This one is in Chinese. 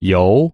由